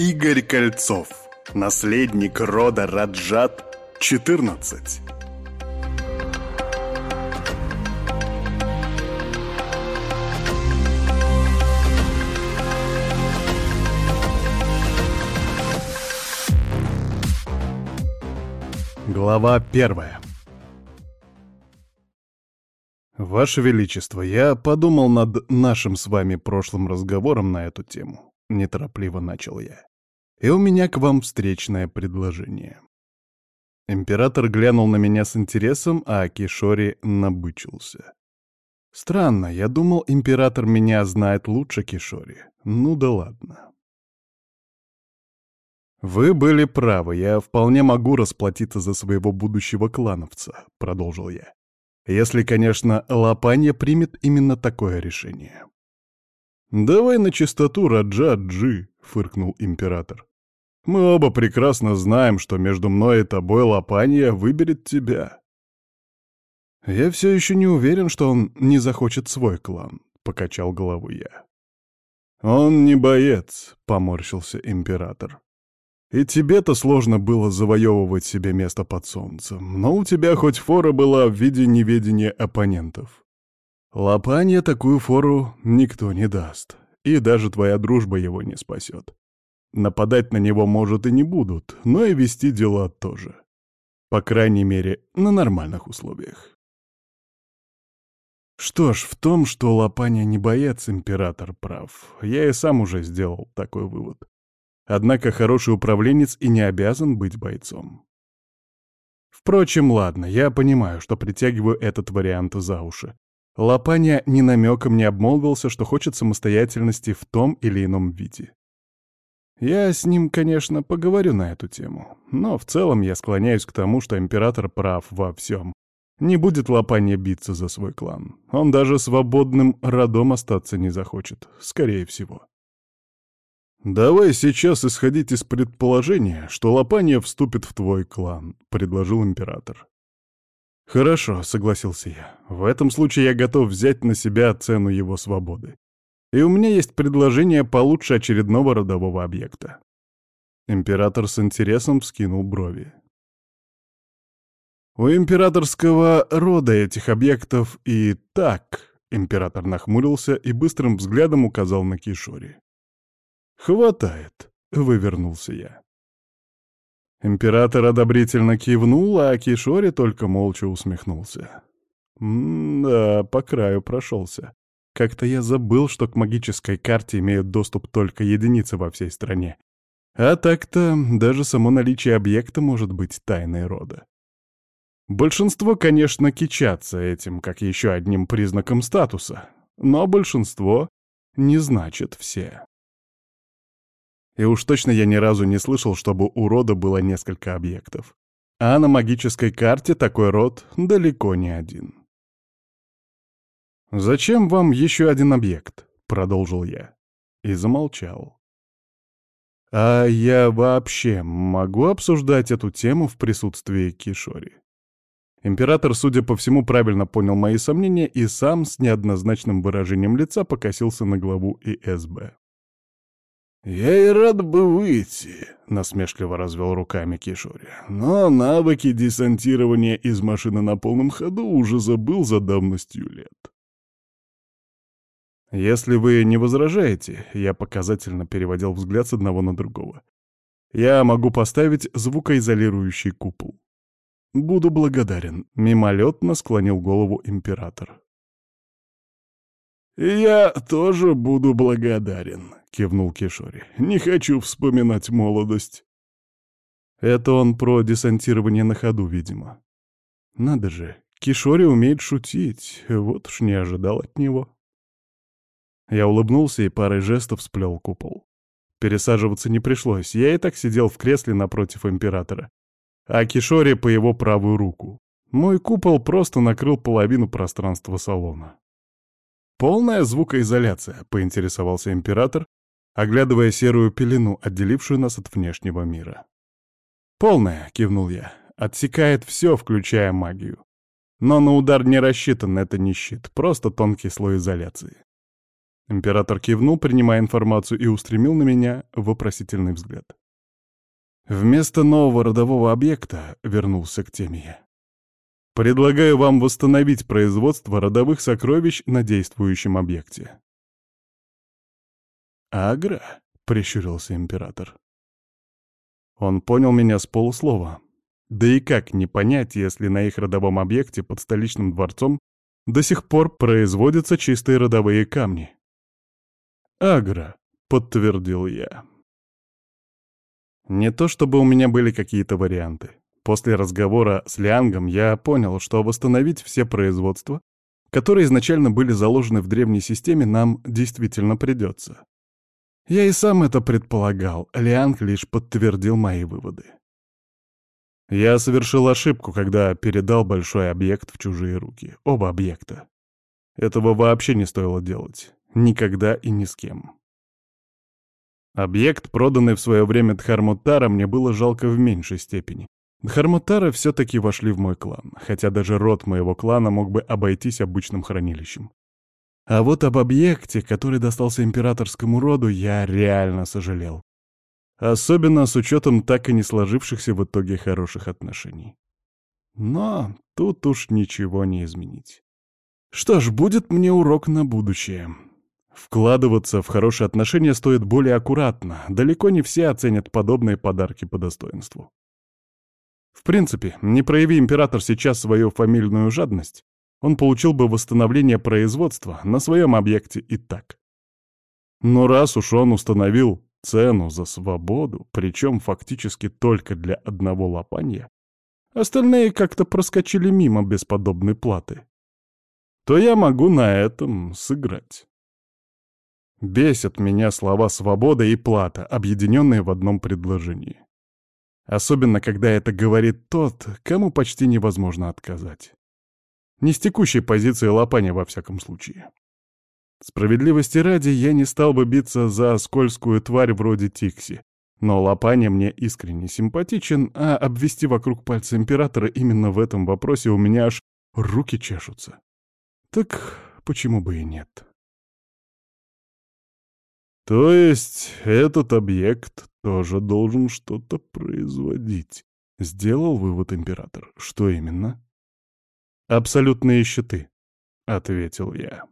Игорь Кольцов, наследник рода Раджат, 14. Глава первая «Ваше Величество, я подумал над нашим с вами прошлым разговором на эту тему», — неторопливо начал я. «И у меня к вам встречное предложение». Император глянул на меня с интересом, а Кишори набычился. «Странно, я думал, император меня знает лучше Кишори. Ну да ладно». «Вы были правы, я вполне могу расплатиться за своего будущего клановца», — продолжил я. Если, конечно, Лапанья примет именно такое решение. «Давай на чистоту, Раджа-Джи», — фыркнул император. «Мы оба прекрасно знаем, что между мной и тобой Лапанья выберет тебя». «Я все еще не уверен, что он не захочет свой клан», — покачал голову я. «Он не боец», — поморщился император. И тебе-то сложно было завоевывать себе место под солнцем, но у тебя хоть фора была в виде неведения оппонентов. Лопанье такую фору никто не даст, и даже твоя дружба его не спасет. Нападать на него, может, и не будут, но и вести дела тоже. По крайней мере, на нормальных условиях. Что ж, в том, что Лопаня не боец, император прав. Я и сам уже сделал такой вывод. Однако хороший управленец и не обязан быть бойцом. Впрочем, ладно, я понимаю, что притягиваю этот вариант за уши. Лопаня ни намеком не обмолвился, что хочет самостоятельности в том или ином виде. Я с ним, конечно, поговорю на эту тему, но в целом я склоняюсь к тому, что император прав во всем. Не будет Лопанья биться за свой клан. Он даже свободным родом остаться не захочет, скорее всего. «Давай сейчас исходить из предположения, что Лопания вступит в твой клан», — предложил император. «Хорошо», — согласился я. «В этом случае я готов взять на себя цену его свободы. И у меня есть предложение получше очередного родового объекта». Император с интересом вскинул брови. «У императорского рода этих объектов и так...» Император нахмурился и быстрым взглядом указал на Кишори. «Хватает», — вывернулся я. Император одобрительно кивнул, а Кишори только молча усмехнулся. «М-да, по краю прошелся. Как-то я забыл, что к магической карте имеют доступ только единицы во всей стране. А так-то даже само наличие объекта может быть тайной рода. Большинство, конечно, кичатся этим, как еще одним признаком статуса, но большинство не значит все. И уж точно я ни разу не слышал, чтобы у рода было несколько объектов. А на магической карте такой род далеко не один. «Зачем вам еще один объект?» — продолжил я. И замолчал. «А я вообще могу обсуждать эту тему в присутствии Кишори?» Император, судя по всему, правильно понял мои сомнения и сам с неоднозначным выражением лица покосился на главу ИСБ. «Я и рад бы выйти», — насмешливо развел руками Кишори. «Но навыки десантирования из машины на полном ходу уже забыл за давностью лет». «Если вы не возражаете», — я показательно переводил взгляд с одного на другого, «я могу поставить звукоизолирующий купол». «Буду благодарен», — мимолетно склонил голову император. «Я тоже буду благодарен», — кивнул Кишори. «Не хочу вспоминать молодость». Это он про десантирование на ходу, видимо. Надо же, Кишори умеет шутить, вот уж не ожидал от него. Я улыбнулся и парой жестов сплел купол. Пересаживаться не пришлось, я и так сидел в кресле напротив императора, а Кишори по его правую руку. Мой купол просто накрыл половину пространства салона. «Полная звукоизоляция», — поинтересовался император, оглядывая серую пелену, отделившую нас от внешнего мира. «Полная», — кивнул я, — «отсекает все, включая магию. Но на удар не рассчитан, это не щит, просто тонкий слой изоляции». Император кивнул, принимая информацию, и устремил на меня вопросительный взгляд. Вместо нового родового объекта вернулся к теме я. Предлагаю вам восстановить производство родовых сокровищ на действующем объекте. «Агра?» — прищурился император. Он понял меня с полуслова. Да и как не понять, если на их родовом объекте под столичным дворцом до сих пор производятся чистые родовые камни? «Агра», — подтвердил я. Не то чтобы у меня были какие-то варианты. После разговора с Лиангом я понял, что восстановить все производства, которые изначально были заложены в древней системе, нам действительно придется. Я и сам это предполагал, Лианг лишь подтвердил мои выводы. Я совершил ошибку, когда передал большой объект в чужие руки. Оба объекта. Этого вообще не стоило делать. Никогда и ни с кем. Объект, проданный в свое время Дхармутара, мне было жалко в меньшей степени. Дхармутары все-таки вошли в мой клан, хотя даже род моего клана мог бы обойтись обычным хранилищем. А вот об объекте, который достался императорскому роду, я реально сожалел. Особенно с учетом так и не сложившихся в итоге хороших отношений. Но тут уж ничего не изменить. Что ж, будет мне урок на будущее. Вкладываться в хорошие отношения стоит более аккуратно, далеко не все оценят подобные подарки по достоинству. В принципе, не прояви император сейчас свою фамильную жадность, он получил бы восстановление производства на своем объекте и так. Но раз уж он установил цену за свободу, причем фактически только для одного лопанья, остальные как-то проскочили мимо без подобной платы, то я могу на этом сыграть. Бесят меня слова «свобода» и «плата», объединенные в одном предложении. Особенно, когда это говорит тот, кому почти невозможно отказать. Не с текущей позиции лопания, во всяком случае. Справедливости ради, я не стал бы биться за скользкую тварь вроде Тикси, но Лопаня мне искренне симпатичен, а обвести вокруг пальца Императора именно в этом вопросе у меня аж руки чешутся. Так почему бы и нет? То есть этот объект тоже должен что-то производить. Сделал вывод император. Что именно? Абсолютные щиты, ответил я.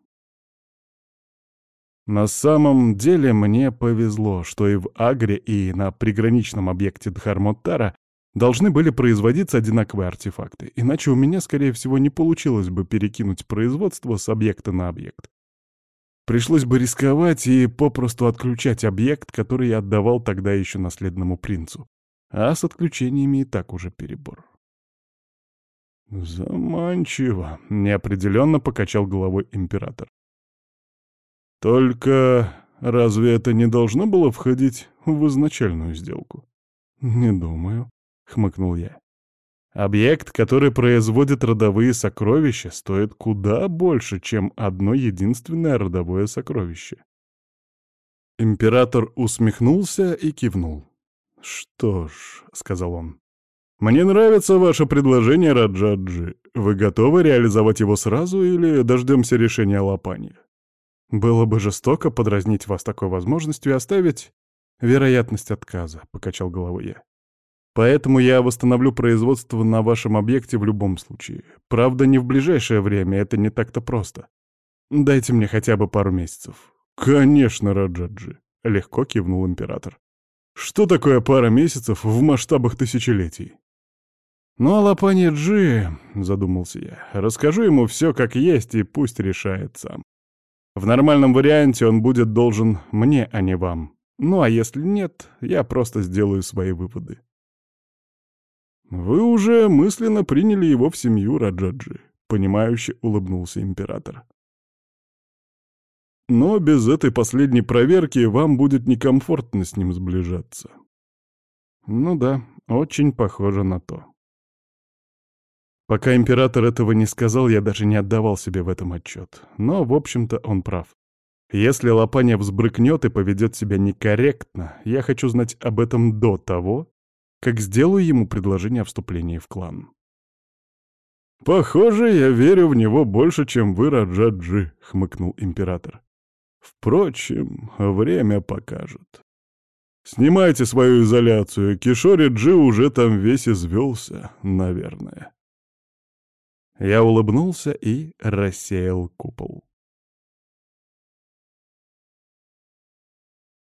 На самом деле мне повезло, что и в Агре, и на приграничном объекте Дхармоттара должны были производиться одинаковые артефакты, иначе у меня, скорее всего, не получилось бы перекинуть производство с объекта на объект. Пришлось бы рисковать и попросту отключать объект, который я отдавал тогда еще наследному принцу. А с отключениями и так уже перебор. «Заманчиво», — неопределенно покачал головой император. «Только разве это не должно было входить в изначальную сделку?» «Не думаю», — хмыкнул я. Объект, который производит родовые сокровища, стоит куда больше, чем одно единственное родовое сокровище. Император усмехнулся и кивнул. «Что ж», — сказал он, — «мне нравится ваше предложение, Раджаджи. Вы готовы реализовать его сразу или дождемся решения Лапани?» «Было бы жестоко подразнить вас такой возможностью и оставить вероятность отказа», — покачал головой я. Поэтому я восстановлю производство на вашем объекте в любом случае. Правда, не в ближайшее время, это не так-то просто. Дайте мне хотя бы пару месяцев. Конечно, Раджаджи, — легко кивнул император. Что такое пара месяцев в масштабах тысячелетий? Ну, а Лапани Джи, — задумался я, — расскажу ему все как есть и пусть решает сам. В нормальном варианте он будет должен мне, а не вам. Ну, а если нет, я просто сделаю свои выводы. «Вы уже мысленно приняли его в семью, Раджаджи», — понимающе улыбнулся император. «Но без этой последней проверки вам будет некомфортно с ним сближаться». «Ну да, очень похоже на то». Пока император этого не сказал, я даже не отдавал себе в этом отчет. Но, в общем-то, он прав. Если Лопаня взбрыкнет и поведет себя некорректно, я хочу знать об этом до того, как сделаю ему предложение о вступлении в клан. «Похоже, я верю в него больше, чем вы, Раджаджи», — хмыкнул император. Впрочем, время покажет. Снимайте свою изоляцию, Кишори Джи уже там весь извелся, наверное. Я улыбнулся и рассеял купол.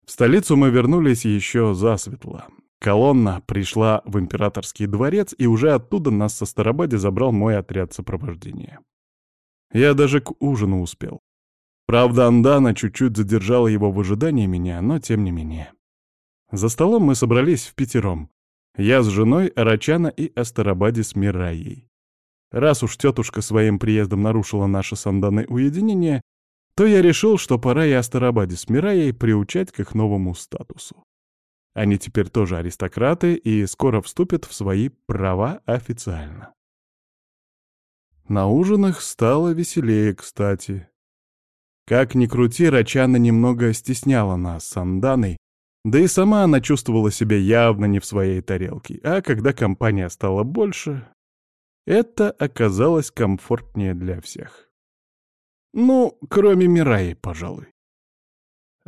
В столицу мы вернулись еще засветло. Колонна пришла в императорский дворец, и уже оттуда нас со Старобади забрал мой отряд сопровождения. Я даже к ужину успел. Правда, Андана чуть-чуть задержала его в ожидании меня, но тем не менее. За столом мы собрались в пятером. Я с женой, Арачана и Астарабаде с Мираей. Раз уж тетушка своим приездом нарушила наше с Анданой уединение, то я решил, что пора и Астарабаде с Мираей приучать к их новому статусу. Они теперь тоже аристократы и скоро вступят в свои права официально. На ужинах стало веселее, кстати. Как ни крути, Рачана немного стесняла нас с Анданой, да и сама она чувствовала себя явно не в своей тарелке, а когда компания стала больше, это оказалось комфортнее для всех. Ну, кроме Мираи, пожалуй.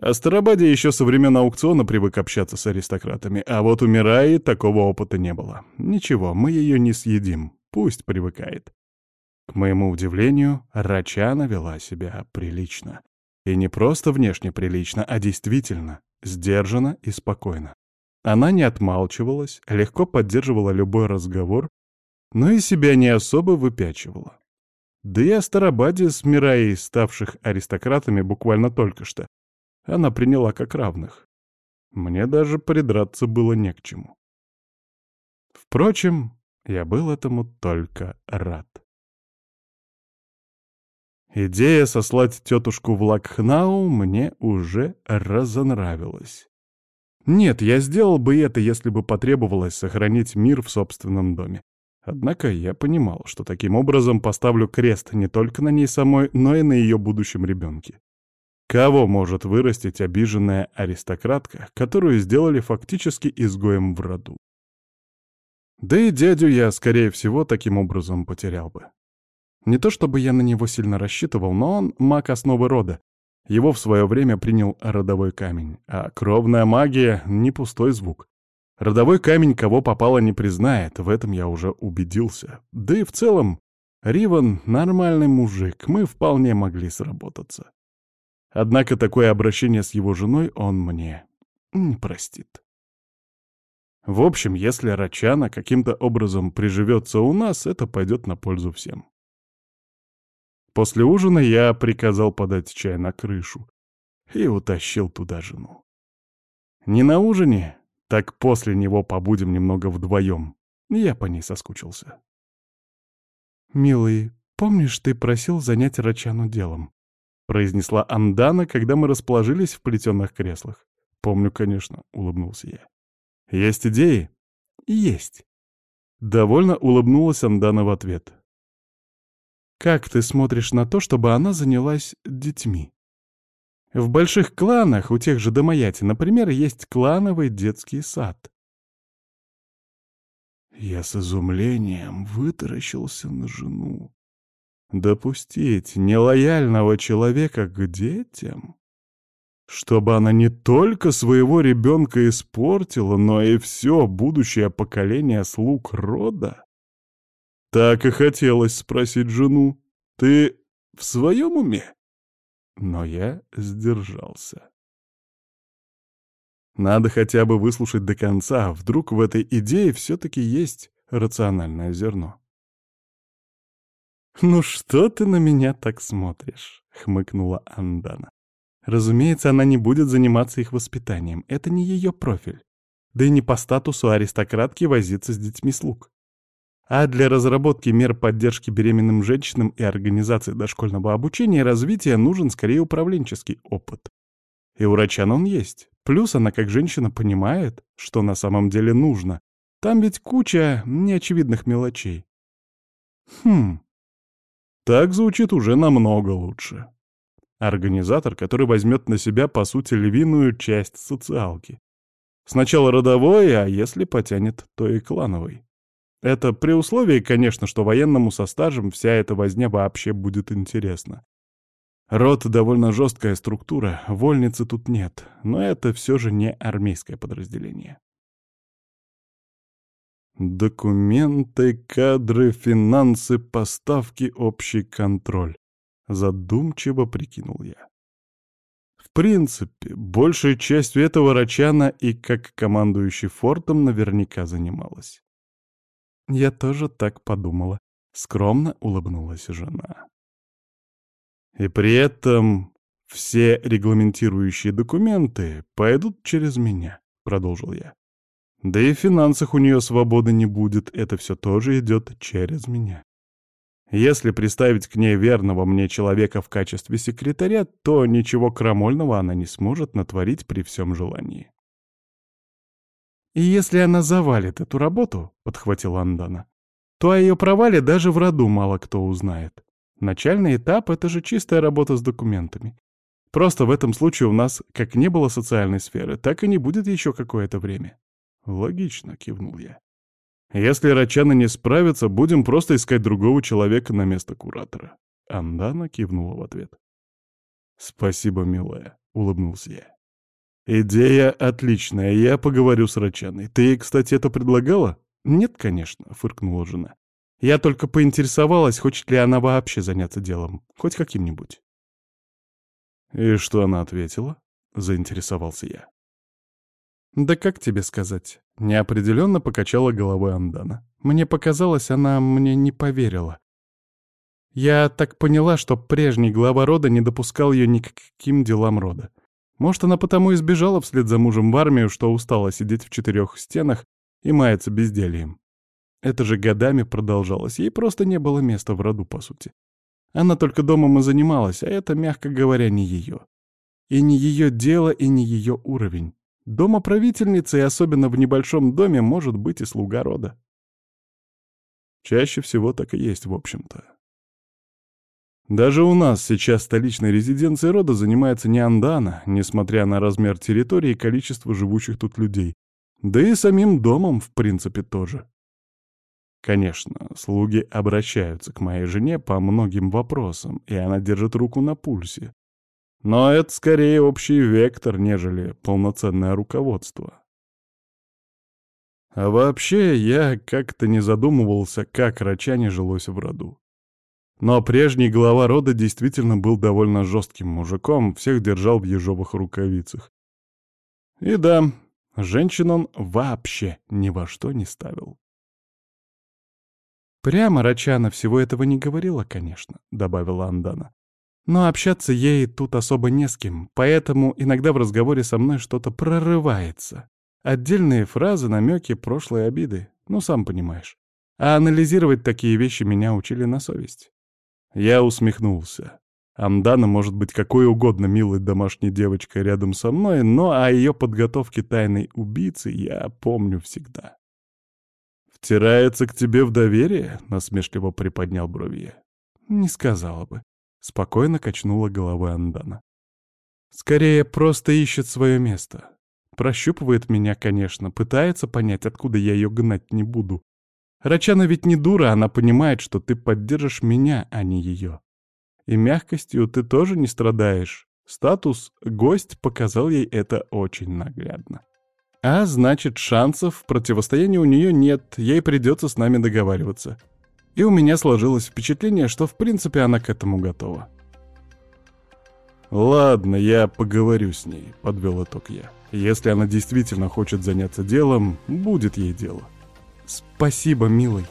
Астарабаде еще со времен аукциона привык общаться с аристократами, а вот у Мираи такого опыта не было. Ничего, мы ее не съедим, пусть привыкает. К моему удивлению, Рачана вела себя прилично. И не просто внешне прилично, а действительно, сдержанно и спокойно. Она не отмалчивалась, легко поддерживала любой разговор, но и себя не особо выпячивала. Да и о с Мираей, ставших аристократами буквально только что, она приняла как равных. Мне даже придраться было не к чему. Впрочем, я был этому только рад. Идея сослать тетушку в Лакхнау мне уже разонравилась. Нет, я сделал бы это, если бы потребовалось сохранить мир в собственном доме. Однако я понимал, что таким образом поставлю крест не только на ней самой, но и на ее будущем ребенке. Кого может вырастить обиженная аристократка, которую сделали фактически изгоем в роду? Да и дядю я, скорее всего, таким образом потерял бы. Не то чтобы я на него сильно рассчитывал, но он маг основы рода. Его в свое время принял родовой камень, а кровная магия — не пустой звук. Родовой камень кого попало не признает, в этом я уже убедился. Да и в целом, Риван — нормальный мужик, мы вполне могли сработаться. Однако такое обращение с его женой он мне не простит. В общем, если Рачана каким-то образом приживется у нас, это пойдет на пользу всем. После ужина я приказал подать чай на крышу и утащил туда жену. Не на ужине, так после него побудем немного вдвоем. Я по ней соскучился. «Милый, помнишь, ты просил занять Рачану делом?» — произнесла Андана, когда мы расположились в плетеных креслах. «Помню, конечно», — улыбнулся я. «Есть идеи?» «Есть». Довольно улыбнулась Андана в ответ. Как ты смотришь на то, чтобы она занялась детьми? В больших кланах, у тех же Домаяти, например, есть клановый детский сад. Я с изумлением вытаращился на жену. Допустить нелояльного человека к детям? Чтобы она не только своего ребенка испортила, но и все будущее поколение слуг рода? Так и хотелось спросить жену. «Ты в своем уме?» Но я сдержался. Надо хотя бы выслушать до конца, вдруг в этой идее все-таки есть рациональное зерно. «Ну что ты на меня так смотришь?» — хмыкнула Андана. «Разумеется, она не будет заниматься их воспитанием. Это не ее профиль. Да и не по статусу аристократки возиться с детьми слуг. А для разработки мер поддержки беременным женщинам и организации дошкольного обучения и развития нужен скорее управленческий опыт. И у Рачана он есть. Плюс она как женщина понимает, что на самом деле нужно. Там ведь куча неочевидных мелочей. Хм. Так звучит уже намного лучше. Организатор, который возьмет на себя, по сути, львиную часть социалки. Сначала родовой, а если потянет, то и клановый. Это при условии, конечно, что военному со стажем вся эта возня вообще будет интересна. Род — довольно жесткая структура, вольницы тут нет, но это все же не армейское подразделение. Документы, кадры, финансы, поставки, общий контроль. Задумчиво прикинул я. В принципе, большей частью этого Рачана и как командующий фортом наверняка занималась. Я тоже так подумала. Скромно улыбнулась жена. И при этом все регламентирующие документы пойдут через меня, продолжил я. Да и в финансах у нее свободы не будет, это все тоже идет через меня. Если приставить к ней верного мне человека в качестве секретаря, то ничего крамольного она не сможет натворить при всем желании. «И если она завалит эту работу», — подхватил Андана, «то о ее провале даже в роду мало кто узнает. Начальный этап — это же чистая работа с документами. Просто в этом случае у нас как не было социальной сферы, так и не будет еще какое-то время. Логично, кивнул я. Если Рачана не справится, будем просто искать другого человека на место куратора. Андана кивнула в ответ. Спасибо, милая, улыбнулся я. Идея отличная, я поговорю с Рачаной. Ты, кстати, это предлагала? Нет, конечно, фыркнула жена. Я только поинтересовалась, хочет ли она вообще заняться делом, хоть каким-нибудь. «И что она ответила?» — заинтересовался я. «Да как тебе сказать?» — неопределенно покачала головой Андана. «Мне показалось, она мне не поверила. Я так поняла, что прежний глава рода не допускал ее ни к каким делам рода. Может, она потому и сбежала вслед за мужем в армию, что устала сидеть в четырех стенах и маяться бездельем. Это же годами продолжалось, ей просто не было места в роду, по сути. Она только домом и занималась, а это, мягко говоря, не ее. И не ее дело, и не ее уровень. Дома правительницы, и особенно в небольшом доме, может быть и слуга рода. Чаще всего так и есть, в общем-то. Даже у нас сейчас столичной резиденцией рода занимается не Андана, несмотря на размер территории и количество живущих тут людей. Да и самим домом, в принципе, тоже. Конечно, слуги обращаются к моей жене по многим вопросам, и она держит руку на пульсе. Но это скорее общий вектор, нежели полноценное руководство. А вообще, я как-то не задумывался, как Рачане жилось в роду. Но прежний глава рода действительно был довольно жестким мужиком, всех держал в ежовых рукавицах. И да, женщин он вообще ни во что не ставил. «Прямо Рачана всего этого не говорила, конечно», — добавила Андана. «Но общаться ей тут особо не с кем, поэтому иногда в разговоре со мной что-то прорывается. Отдельные фразы, намеки, прошлые обиды, ну, сам понимаешь. А анализировать такие вещи меня учили на совесть». Я усмехнулся. Амдана может быть какой угодно милой домашней девочкой рядом со мной, но о ее подготовке тайной убийцы я помню всегда. «Втирается к тебе в доверие?» — насмешливо приподнял брови «Не сказала бы». Спокойно качнула головой Андана. «Скорее, просто ищет свое место. Прощупывает меня, конечно, пытается понять, откуда я ее гнать не буду. Рачана ведь не дура, она понимает, что ты поддержишь меня, а не ее. И мягкостью ты тоже не страдаешь. Статус «гость» показал ей это очень наглядно. А значит, шансов в противостоянии у нее нет, ей придется с нами договариваться. И у меня сложилось впечатление, что в принципе она к этому готова. «Ладно, я поговорю с ней», — подвел итог я. «Если она действительно хочет заняться делом, будет ей дело». «Спасибо, милый»,